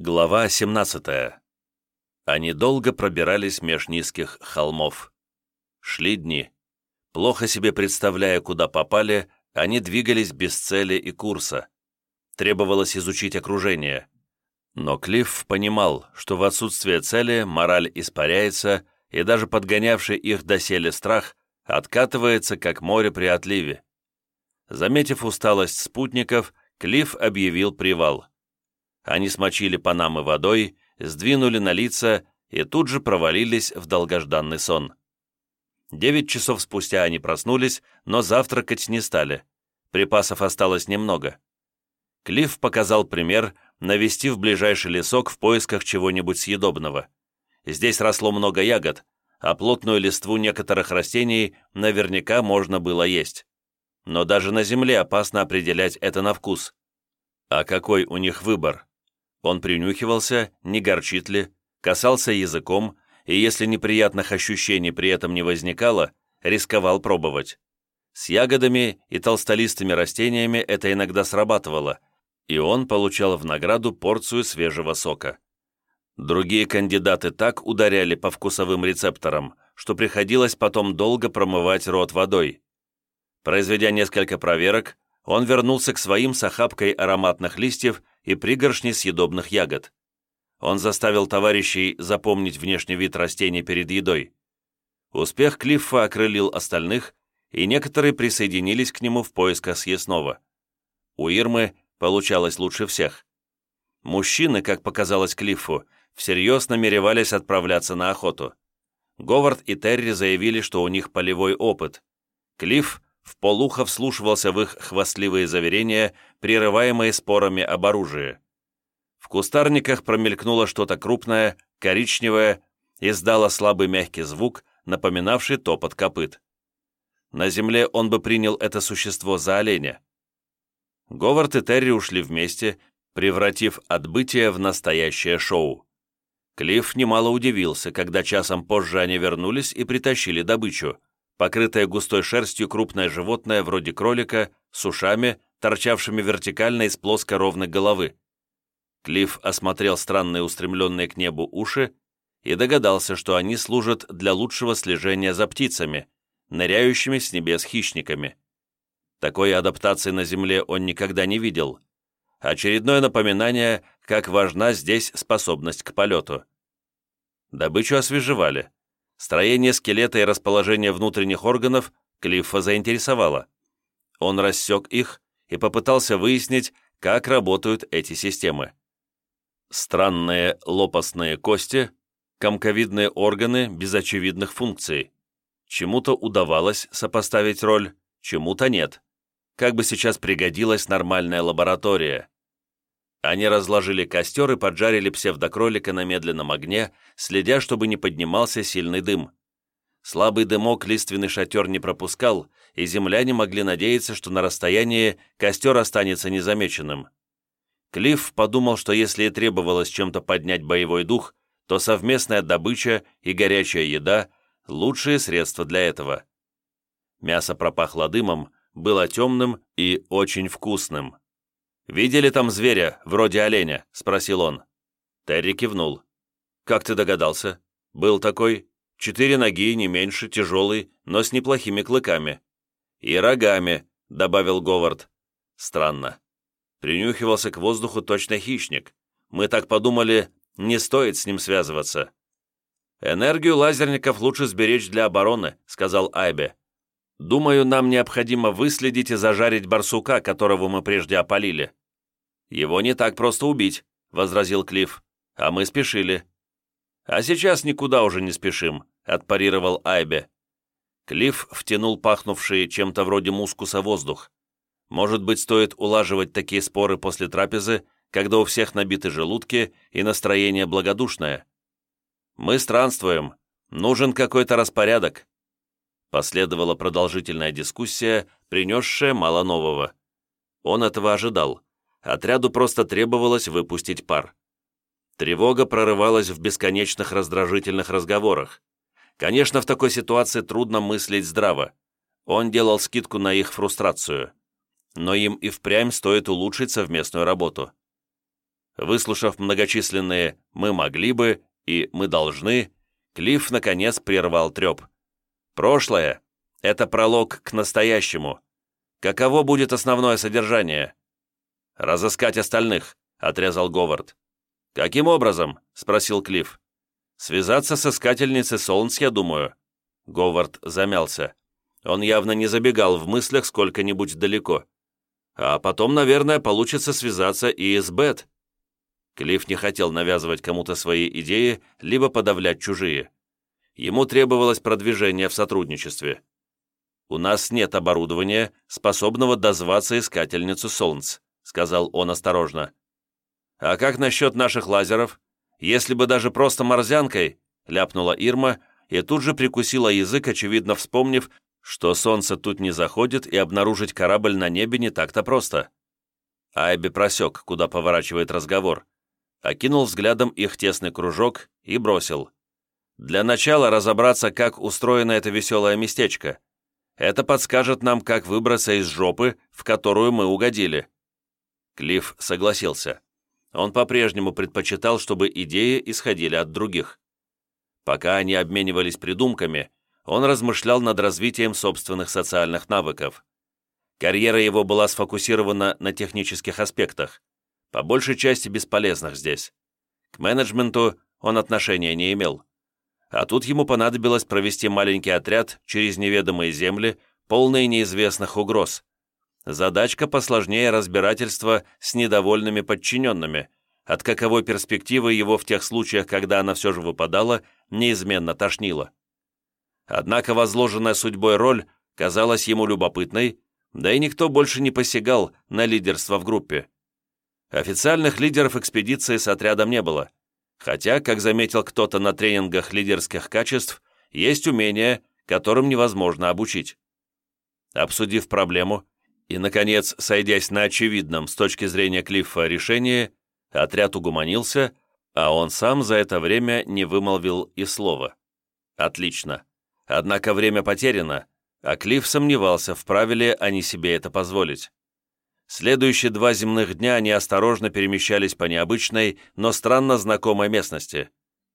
Глава 17. Они долго пробирались меж низких холмов. Шли дни. Плохо себе представляя, куда попали, они двигались без цели и курса. Требовалось изучить окружение. Но Клифф понимал, что в отсутствие цели мораль испаряется, и даже подгонявший их доселе страх откатывается, как море при отливе. Заметив усталость спутников, Клифф объявил привал. Они смочили панамы водой, сдвинули на лица и тут же провалились в долгожданный сон. Девять часов спустя они проснулись, но завтракать не стали. Припасов осталось немного. Клифф показал пример, навестив ближайший лесок в поисках чего-нибудь съедобного. Здесь росло много ягод, а плотную листву некоторых растений наверняка можно было есть. Но даже на земле опасно определять это на вкус. А какой у них выбор? Он принюхивался, не горчит ли, касался языком, и если неприятных ощущений при этом не возникало, рисковал пробовать. С ягодами и толстолистыми растениями это иногда срабатывало, и он получал в награду порцию свежего сока. Другие кандидаты так ударяли по вкусовым рецепторам, что приходилось потом долго промывать рот водой. Произведя несколько проверок, он вернулся к своим с охапкой ароматных листьев и пригоршней съедобных ягод. Он заставил товарищей запомнить внешний вид растений перед едой. Успех Клиффа окрылил остальных, и некоторые присоединились к нему в поисках съестного. У Ирмы получалось лучше всех. Мужчины, как показалось Клиффу, всерьез намеревались отправляться на охоту. Говард и Терри заявили, что у них полевой опыт. Клифф в полухо вслушивался в их хвастливые заверения, прерываемые спорами об оружии. В кустарниках промелькнуло что-то крупное, коричневое, издало слабый мягкий звук, напоминавший топот копыт. На земле он бы принял это существо за оленя. Говард и Терри ушли вместе, превратив отбытие в настоящее шоу. Клифф немало удивился, когда часом позже они вернулись и притащили добычу, покрытое густой шерстью крупное животное вроде кролика с ушами, торчавшими вертикально из плоско ровной головы. Клифф осмотрел странные устремленные к небу уши и догадался, что они служат для лучшего слежения за птицами, ныряющими с небес хищниками. Такой адаптации на Земле он никогда не видел. Очередное напоминание, как важна здесь способность к полету. Добычу освежевали. Строение скелета и расположение внутренних органов Клиффа заинтересовало. Он рассек их и попытался выяснить, как работают эти системы. Странные лопастные кости, комковидные органы без очевидных функций. Чему-то удавалось сопоставить роль, чему-то нет. Как бы сейчас пригодилась нормальная лаборатория. Они разложили костер и поджарили псевдокролика на медленном огне, следя, чтобы не поднимался сильный дым. Слабый дымок лиственный шатер не пропускал, и земляне могли надеяться, что на расстоянии костер останется незамеченным. Клифф подумал, что если и требовалось чем-то поднять боевой дух, то совместная добыча и горячая еда – лучшие средства для этого. Мясо пропахло дымом, было темным и очень вкусным. «Видели там зверя, вроде оленя?» — спросил он. Терри кивнул. «Как ты догадался? Был такой. Четыре ноги, не меньше, тяжелый, но с неплохими клыками. И рогами», — добавил Говард. «Странно. Принюхивался к воздуху точно хищник. Мы так подумали, не стоит с ним связываться». «Энергию лазерников лучше сберечь для обороны», — сказал Айбе. «Думаю, нам необходимо выследить и зажарить барсука, которого мы прежде опалили». «Его не так просто убить», — возразил Клифф. «А мы спешили». «А сейчас никуда уже не спешим», — отпарировал Айбе. Клифф втянул пахнувший чем-то вроде мускуса воздух. Может быть, стоит улаживать такие споры после трапезы, когда у всех набиты желудки и настроение благодушное. «Мы странствуем. Нужен какой-то распорядок». Последовала продолжительная дискуссия, принесшая мало нового. Он этого ожидал отряду просто требовалось выпустить пар. Тревога прорывалась в бесконечных раздражительных разговорах. Конечно, в такой ситуации трудно мыслить здраво. Он делал скидку на их фрустрацию. Но им и впрямь стоит улучшить совместную работу. Выслушав многочисленные «мы могли бы» и «мы должны», Клифф, наконец, прервал треп. «Прошлое — это пролог к настоящему. Каково будет основное содержание?» «Разыскать остальных», — отрезал Говард. «Каким образом?» — спросил Клифф. «Связаться с искательницей Солнц, я думаю». Говард замялся. Он явно не забегал в мыслях сколько-нибудь далеко. А потом, наверное, получится связаться и с Бет. Клифф не хотел навязывать кому-то свои идеи, либо подавлять чужие. Ему требовалось продвижение в сотрудничестве. «У нас нет оборудования, способного дозваться искательницу Солнц», сказал он осторожно. «А как насчет наших лазеров? Если бы даже просто морзянкой», ляпнула Ирма и тут же прикусила язык, очевидно вспомнив, что солнце тут не заходит и обнаружить корабль на небе не так-то просто. Айби просек, куда поворачивает разговор, окинул взглядом их тесный кружок и бросил. «Для начала разобраться, как устроено это веселое местечко. Это подскажет нам, как выбраться из жопы, в которую мы угодили». Клифф согласился. Он по-прежнему предпочитал, чтобы идеи исходили от других. Пока они обменивались придумками, он размышлял над развитием собственных социальных навыков. Карьера его была сфокусирована на технических аспектах по большей части бесполезных здесь. К менеджменту он отношения не имел. А тут ему понадобилось провести маленький отряд через неведомые земли, полные неизвестных угроз. Задачка посложнее разбирательства с недовольными подчиненными, от каковой перспективы его в тех случаях, когда она все же выпадала, неизменно тошнило. Однако возложенная судьбой роль казалась ему любопытной, да и никто больше не посягал на лидерство в группе. Официальных лидеров экспедиции с отрядом не было, хотя, как заметил кто-то на тренингах лидерских качеств, есть умения, которым невозможно обучить. Обсудив проблему и, наконец, сойдясь на очевидном с точки зрения Клиффа решении, отряд угуманился, а он сам за это время не вымолвил и слова. Отлично. Однако время потеряно, а Клифф сомневался, вправе ли они себе это позволить. Следующие два земных дня они осторожно перемещались по необычной, но странно знакомой местности.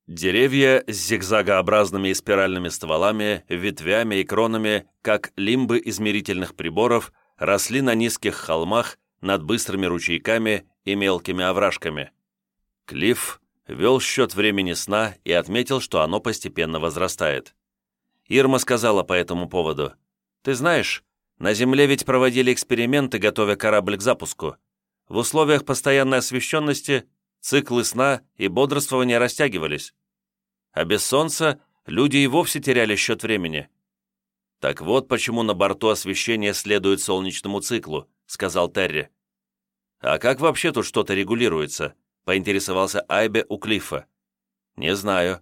Деревья с зигзагообразными и спиральными стволами, ветвями и кронами, как лимбы измерительных приборов, росли на низких холмах над быстрыми ручейками и мелкими овражками. Клифф вел счет времени сна и отметил, что оно постепенно возрастает. Ирма сказала по этому поводу, «Ты знаешь, на Земле ведь проводили эксперименты, готовя корабль к запуску. В условиях постоянной освещенности циклы сна и бодрствования растягивались. А без солнца люди и вовсе теряли счет времени. «Так вот почему на борту освещение следует солнечному циклу», — сказал Терри. «А как вообще тут что-то регулируется?» — поинтересовался Айбе у Клиффа. «Не знаю.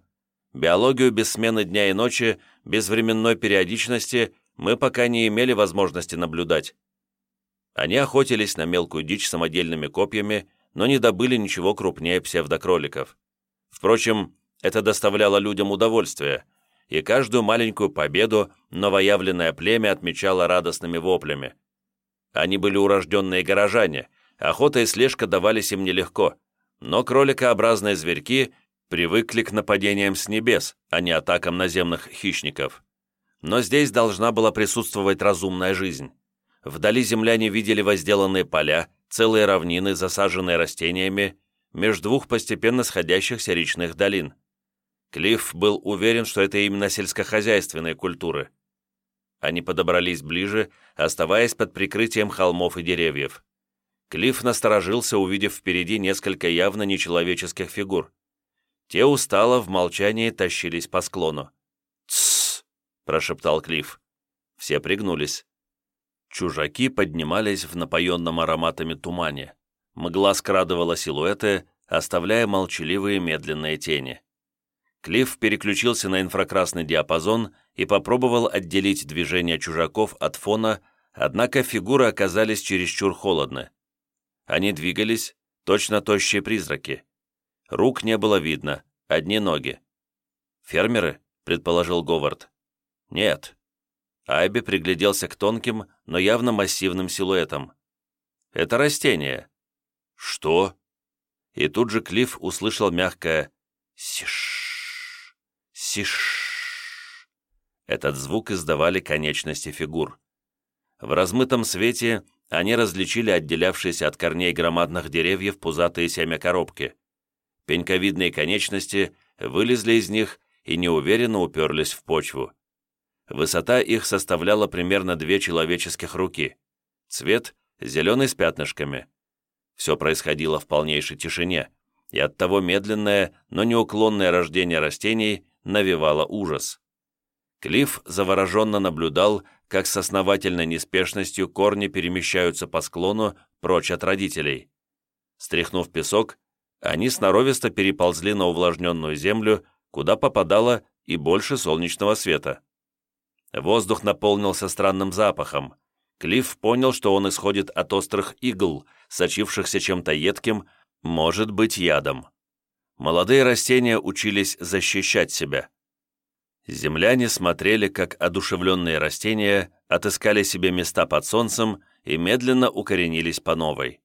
Биологию без смены дня и ночи, без временной периодичности мы пока не имели возможности наблюдать. Они охотились на мелкую дичь самодельными копьями, но не добыли ничего крупнее псевдокроликов. Впрочем, это доставляло людям удовольствие, и каждую маленькую победу новоявленное племя отмечало радостными воплями. Они были урожденные горожане, охота и слежка давались им нелегко, но кроликообразные зверьки привыкли к нападениям с небес, а не атакам наземных хищников. Но здесь должна была присутствовать разумная жизнь. Вдали земляне видели возделанные поля, целые равнины, засаженные растениями, между двух постепенно сходящихся речных долин. Клифф был уверен, что это именно сельскохозяйственные культуры. Они подобрались ближе, оставаясь под прикрытием холмов и деревьев. Клифф насторожился, увидев впереди несколько явно нечеловеческих фигур. Те устало в молчании тащились по склону. — прошептал Клифф. Все пригнулись. Чужаки поднимались в напоенном ароматами тумане. Мгла скрадывала силуэты, оставляя молчаливые медленные тени. Клифф переключился на инфракрасный диапазон и попробовал отделить движения чужаков от фона, однако фигуры оказались чересчур холодны. Они двигались, точно тощие призраки. Рук не было видно, одни ноги. «Фермеры?» — предположил Говард. «Нет». Айби пригляделся к тонким, но явно массивным силуэтам. «Это растение». «Что?» и тут же Клифф услышал мягкое «сиш, сиш». Этот звук издавали конечности фигур. В размытом свете они различили отделявшиеся от корней громадных деревьев пузатые семя коробки. Пеньковидные конечности вылезли из них и неуверенно уперлись в почву. Высота их составляла примерно две человеческих руки. Цвет – зеленый с пятнышками. Все происходило в полнейшей тишине, и оттого медленное, но неуклонное рождение растений навевало ужас. Клифф завороженно наблюдал, как с основательной неспешностью корни перемещаются по склону прочь от родителей. Стряхнув песок, они сноровисто переползли на увлажненную землю, куда попадало и больше солнечного света. Воздух наполнился странным запахом. Клифф понял, что он исходит от острых игл, сочившихся чем-то едким, может быть, ядом. Молодые растения учились защищать себя. Земляне смотрели, как одушевленные растения отыскали себе места под солнцем и медленно укоренились по новой.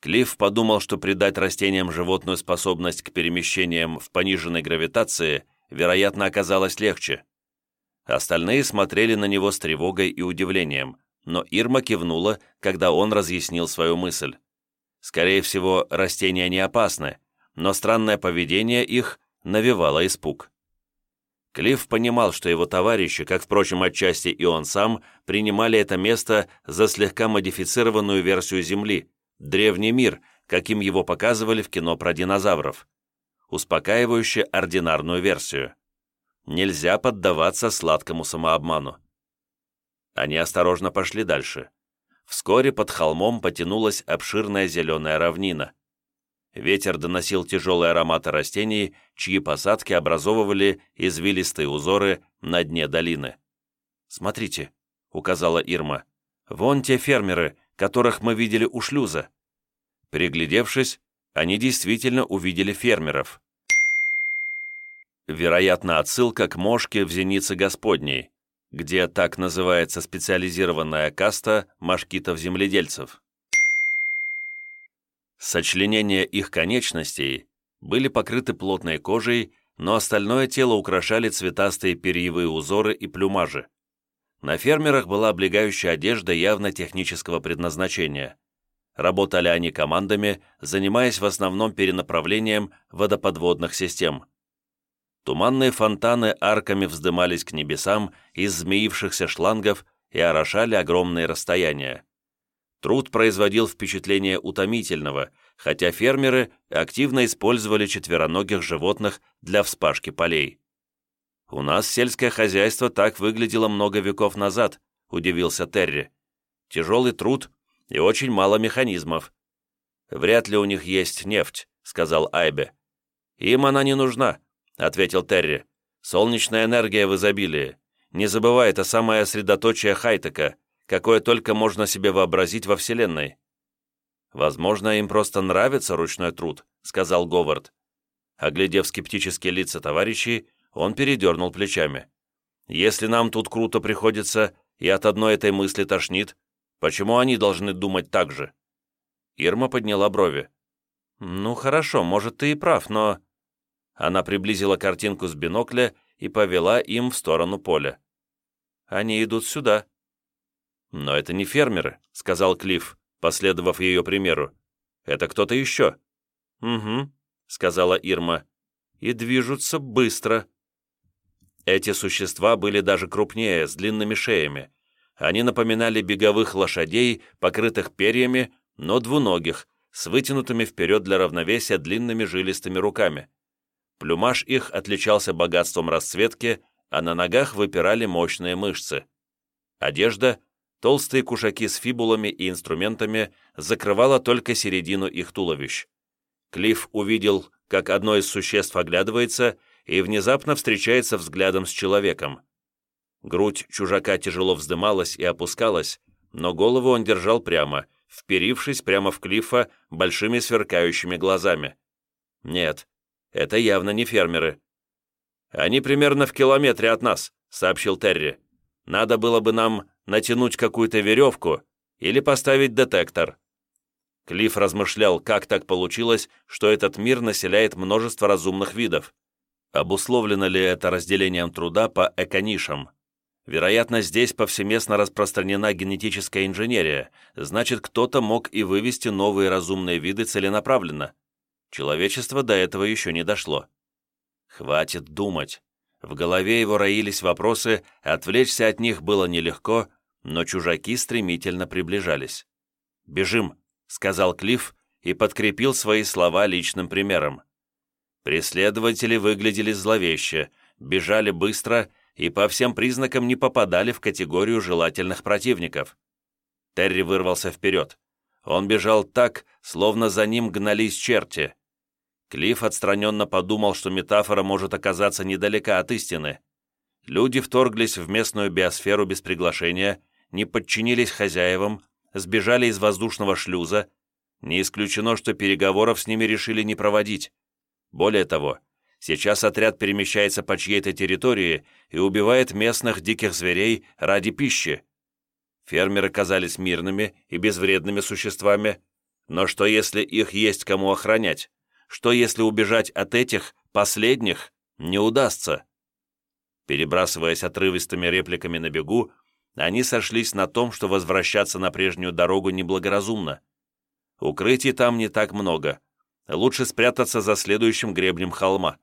Клифф подумал, что придать растениям животную способность к перемещениям в пониженной гравитации, вероятно, оказалось легче. Остальные смотрели на него с тревогой и удивлением, но Ирма кивнула, когда он разъяснил свою мысль. Скорее всего, растения не опасны, но странное поведение их навевало испуг. Клифф понимал, что его товарищи, как, впрочем, отчасти и он сам, принимали это место за слегка модифицированную версию Земли, древний мир, каким его показывали в кино про динозавров, успокаивающе ординарную версию. Нельзя поддаваться сладкому самообману. Они осторожно пошли дальше. Вскоре под холмом потянулась обширная зеленая равнина. Ветер доносил тяжелые ароматы растений, чьи посадки образовывали извилистые узоры на дне долины. «Смотрите», — указала Ирма, — «вон те фермеры, которых мы видели у шлюза». Приглядевшись, они действительно увидели фермеров. Вероятно, отсылка к мошке в Зенице Господней, где так называется специализированная каста машкитов-земледельцев. Сочленения их конечностей были покрыты плотной кожей, но остальное тело украшали цветастые перьевые узоры и плюмажи. На фермерах была облегающая одежда явно технического предназначения. Работали они командами, занимаясь в основном перенаправлением водоподводных систем. Туманные фонтаны арками вздымались к небесам из змеившихся шлангов и орошали огромные расстояния. Труд производил впечатление утомительного, хотя фермеры активно использовали четвероногих животных для вспашки полей. «У нас сельское хозяйство так выглядело много веков назад», — удивился Терри. «Тяжелый труд и очень мало механизмов». «Вряд ли у них есть нефть», — сказал Айбе. «Им она не нужна», — ответил Терри. «Солнечная энергия в изобилии. Не забывай, это самое средоточие Хайтека, какое только можно себе вообразить во Вселенной». «Возможно, им просто нравится ручной труд», — сказал Говард. Оглядев скептические лица товарищей, он передернул плечами. «Если нам тут круто приходится, и от одной этой мысли тошнит, почему они должны думать так же?» Ирма подняла брови. «Ну хорошо, может, ты и прав, но...» Она приблизила картинку с бинокля и повела им в сторону поля. «Они идут сюда». «Но это не фермеры», — сказал Клифф, последовав ее примеру. «Это кто-то еще». «Угу», — сказала Ирма. «И движутся быстро». Эти существа были даже крупнее, с длинными шеями. Они напоминали беговых лошадей, покрытых перьями, но двуногих, с вытянутыми вперед для равновесия длинными жилистыми руками. Плюмаж их отличался богатством расцветки, а на ногах выпирали мощные мышцы. Одежда, толстые кушаки с фибулами и инструментами, закрывала только середину их туловищ. Клифф увидел, как одно из существ оглядывается и внезапно встречается взглядом с человеком. Грудь чужака тяжело вздымалась и опускалась, но голову он держал прямо, вперившись прямо в Клиффа большими сверкающими глазами. Нет, это явно не фермеры. «Они примерно в километре от нас», — сообщил Терри. «Надо было бы нам натянуть какую-то веревку или поставить детектор». Клифф размышлял, как так получилось, что этот мир населяет множество разумных видов. Обусловлено ли это разделением труда по эконишам? Вероятно, здесь повсеместно распространена генетическая инженерия, значит, кто-то мог и вывести новые разумные виды целенаправленно. Человечество до этого еще не дошло. Хватит думать. В голове его роились вопросы, отвлечься от них было нелегко, но чужаки стремительно приближались. «Бежим», — сказал Клифф и подкрепил свои слова личным примером. Преследователи выглядели зловеще, бежали быстро и по всем признакам не попадали в категорию желательных противников. Терри вырвался вперед. Он бежал так, словно за ним гнались черти. Клифф отстраненно подумал, что метафора может оказаться недалека от истины. Люди вторглись в местную биосферу без приглашения, не подчинились хозяевам, сбежали из воздушного шлюза. Не исключено, что переговоров с ними решили не проводить. Более того, сейчас отряд перемещается по чьей-то территории и убивает местных диких зверей ради пищи. Фермеры казались мирными и безвредными существами, но что если их есть кому охранять? Что если убежать от этих, последних, не удастся? Перебрасываясь отрывистыми репликами на бегу, они сошлись на том, что возвращаться на прежнюю дорогу неблагоразумно. Укрытий там не так много. Лучше спрятаться за следующим гребнем холма.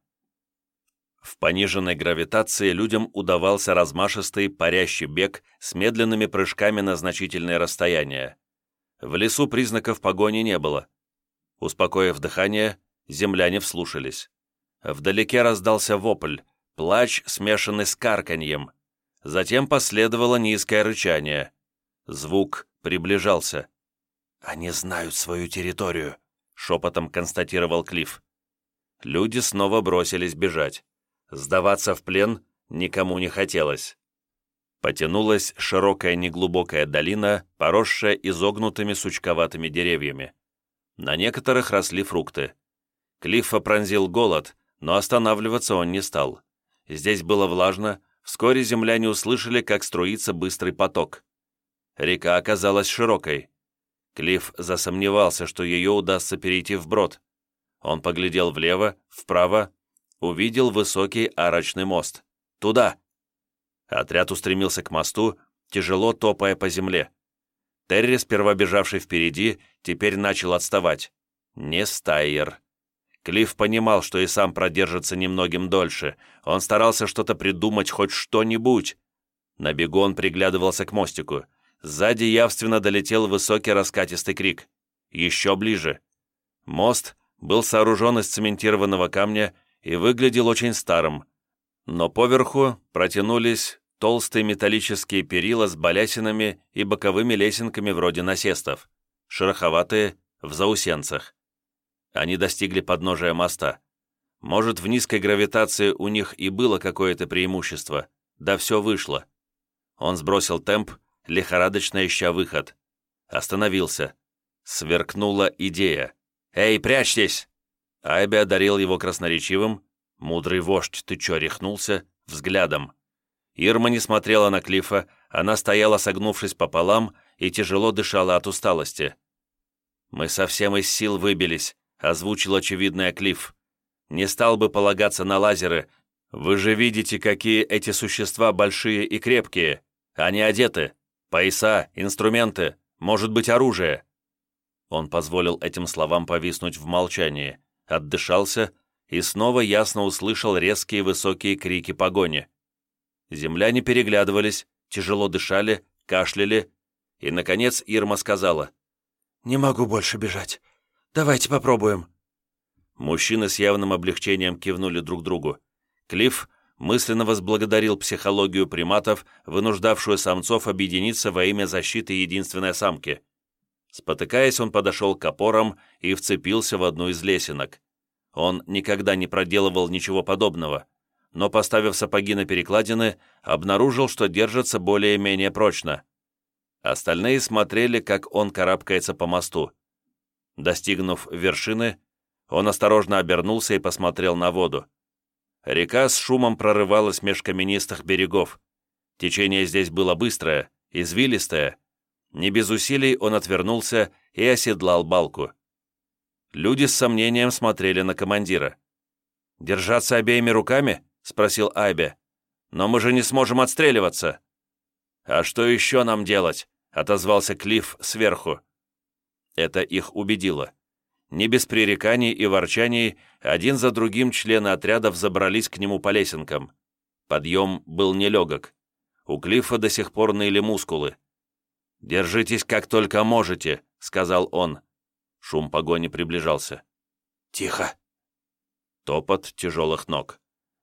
В пониженной гравитации людям удавался размашистый парящий бег с медленными прыжками на значительные расстояния. В лесу признаков погони не было. Успокоив дыхание, земляне вслушались. Вдалеке раздался вопль, плач, смешанный с карканьем. Затем последовало низкое рычание. Звук приближался. «Они знают свою территорию», — шепотом констатировал Клифф. Люди снова бросились бежать. Сдаваться в плен никому не хотелось. Потянулась широкая неглубокая долина, поросшая изогнутыми сучковатыми деревьями. На некоторых росли фрукты. Клиффа пронзил голод, но останавливаться он не стал. Здесь было влажно, вскоре земляне услышали, как струится быстрый поток. Река оказалась широкой. Клифф засомневался, что ее удастся перейти вброд. Он поглядел влево, вправо, увидел высокий арочный мост. Туда! Отряд устремился к мосту, тяжело топая по земле. Терри, сперва бежавший впереди, теперь начал отставать. Не Стайер. Клифф понимал, что и сам продержится немногим дольше. Он старался что-то придумать, хоть что-нибудь. На бегу он приглядывался к мостику. Сзади явственно долетел высокий раскатистый крик. Еще ближе. Мост был сооружен из цементированного камня и выглядел очень старым. Но поверху протянулись толстые металлические перила с балясинами и боковыми лесенками вроде насестов, шероховатые, в заусенцах. Они достигли подножия моста. Может, в низкой гравитации у них и было какое-то преимущество, да все вышло. Он сбросил темп, лихорадочно ища выход. Остановился. Сверкнула идея. «Эй, прячьтесь!» Айби одарил его красноречивым. «Мудрый вождь, ты чё, рехнулся?» Взглядом. Ирма не смотрела на Клифа, она стояла, согнувшись пополам, и тяжело дышала от усталости. «Мы совсем из сил выбились озвучил очевидный Клифф. «Не стал бы полагаться на лазеры. Вы же видите, какие эти существа большие и крепкие. Они одеты. Пояса, инструменты, может быть, оружие». Он позволил этим словам повиснуть в молчании, отдышался и снова ясно услышал резкие высокие крики погони. Земляне переглядывались, тяжело дышали, кашляли, и, наконец, Ирма сказала, «Не могу больше бежать. Давайте попробуем». Мужчины с явным облегчением кивнули друг другу. Клифф мысленно возблагодарил психологию приматов, вынуждавшую самцов объединиться во имя защиты единственной самки. Спотыкаясь, он подошел к опорам и вцепился в одну из лесенок. Он никогда не проделывал ничего подобного, но, поставив сапоги на перекладины, обнаружил, что держится более-менее прочно. Остальные смотрели, как он карабкается по мосту. Достигнув вершины, он осторожно обернулся и посмотрел на воду. Река с шумом прорывалась меж каменистых берегов. Течение здесь было быстрое, извилистое, Не без усилий он отвернулся и оседлал балку. Люди с сомнением смотрели на командира. «Держаться обеими руками?» — спросил Айбе. «Но мы же не сможем отстреливаться». «А что еще нам делать?» — отозвался Клифф сверху. Это их убедило. Не без пререканий и ворчаний один за другим члены отряда взобрались к нему по лесенкам. Подъем был нелегок. У Клиффа до сих пор ныли мускулы. «Держитесь как только можете», — сказал он. Шум погони приближался. «Тихо!» Топот тяжелых ног.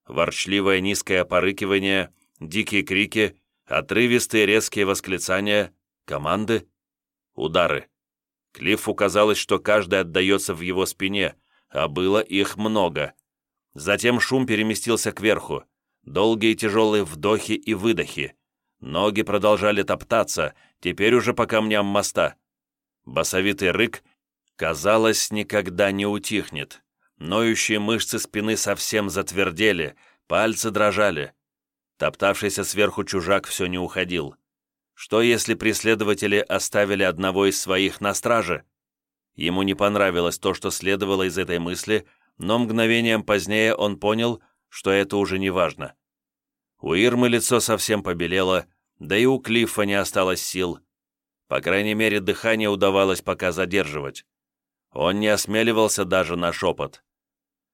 Ворчливое низкое порыкивание, дикие крики, отрывистые резкие восклицания, команды, удары. Клиффу казалось, что каждый отдается в его спине, а было их много. Затем шум переместился кверху. Долгие тяжелые вдохи и выдохи. Ноги продолжали топтаться, теперь уже по камням моста. Басовитый рык, казалось, никогда не утихнет. Ноющие мышцы спины совсем затвердели, пальцы дрожали. Топтавшийся сверху чужак все не уходил. Что если преследователи оставили одного из своих на страже? Ему не понравилось то, что следовало из этой мысли, но мгновением позднее он понял, что это уже не важно. У Ирмы лицо совсем побелело, да и у Клиффа не осталось сил. По крайней мере, дыхание удавалось пока задерживать. Он не осмеливался даже на шепот.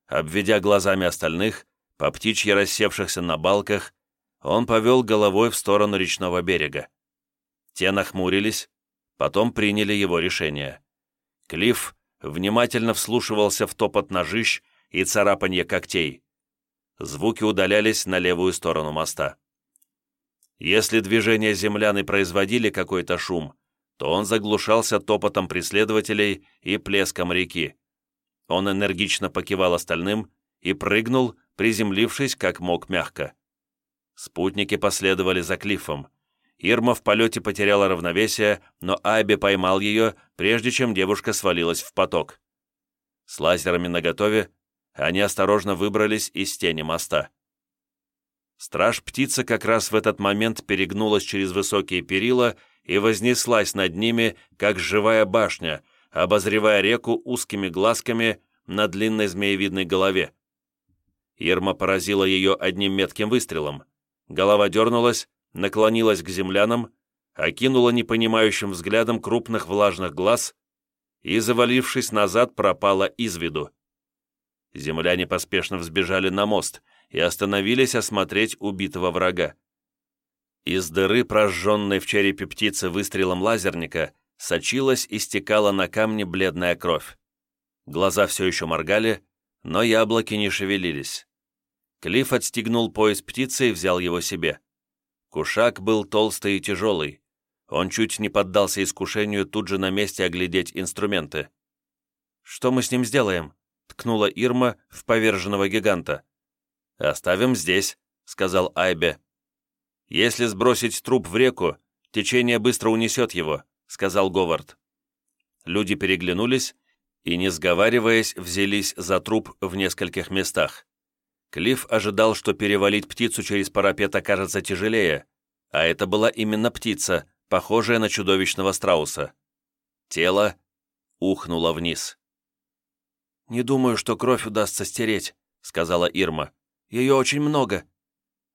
Обведя глазами остальных, по птичьи рассевшихся на балках, он повел головой в сторону речного берега. Те нахмурились, потом приняли его решение. Клифф внимательно вслушивался в топот ножищ и царапанье когтей. Звуки удалялись на левую сторону моста. Если движения землян и производили какой-то шум, то он заглушался топотом преследователей и плеском реки. Он энергично покивал остальным и прыгнул, приземлившись как мог мягко. Спутники последовали за Клиффом. Ирма в полете потеряла равновесие, но Айби поймал ее, прежде чем девушка свалилась в поток. С лазерами наготове они осторожно выбрались из тени моста. Страж-птица как раз в этот момент перегнулась через высокие перила и вознеслась над ними, как живая башня, обозревая реку узкими глазками на длинной змеевидной голове. Ирма поразила ее одним метким выстрелом. Голова дернулась, наклонилась к землянам, окинула непонимающим взглядом крупных влажных глаз и, завалившись назад, пропала из виду. Земляне поспешно взбежали на мост и остановились осмотреть убитого врага. Из дыры, прожженной в черепе птицы выстрелом лазерника, сочилась и стекала на камни бледная кровь. Глаза все еще моргали, но яблоки не шевелились. Клифф отстегнул пояс птицы и взял его себе. Кушак был толстый и тяжелый. Он чуть не поддался искушению тут же на месте оглядеть инструменты. «Что мы с ним сделаем?» — ткнула Ирма в поверженного гиганта. «Оставим здесь», — сказал Айбе. «Если сбросить труп в реку, течение быстро унесет его», — сказал Говард. Люди переглянулись и, не сговариваясь, взялись за труп в нескольких местах. Клифф ожидал, что перевалить птицу через парапет окажется тяжелее, а это была именно птица, похожая на чудовищного страуса. Тело ухнуло вниз. «Не думаю, что кровь удастся стереть», — сказала Ирма. «Ее очень много».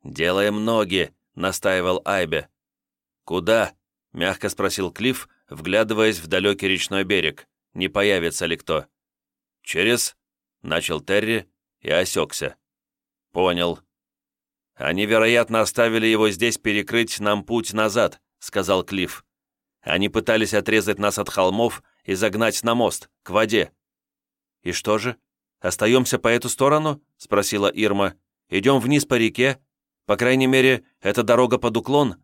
«Делаем ноги», — настаивал Айбе. «Куда?» — мягко спросил Клифф, вглядываясь в далекий речной берег. «Не появится ли кто?» «Через...» — начал Терри и осекся. «Понял». «Они, вероятно, оставили его здесь перекрыть нам путь назад», — сказал Клифф. «Они пытались отрезать нас от холмов и загнать на мост, к воде». «И что же? Остаемся по эту сторону?» — спросила Ирма. «Идем вниз по реке? По крайней мере, это дорога под уклон?»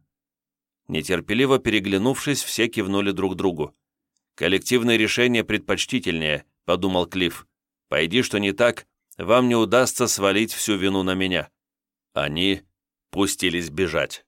Нетерпеливо переглянувшись, все кивнули друг другу. «Коллективное решение предпочтительнее», — подумал Клифф. «Пойди, что не так, вам не удастся свалить всю вину на меня». Они пустились бежать.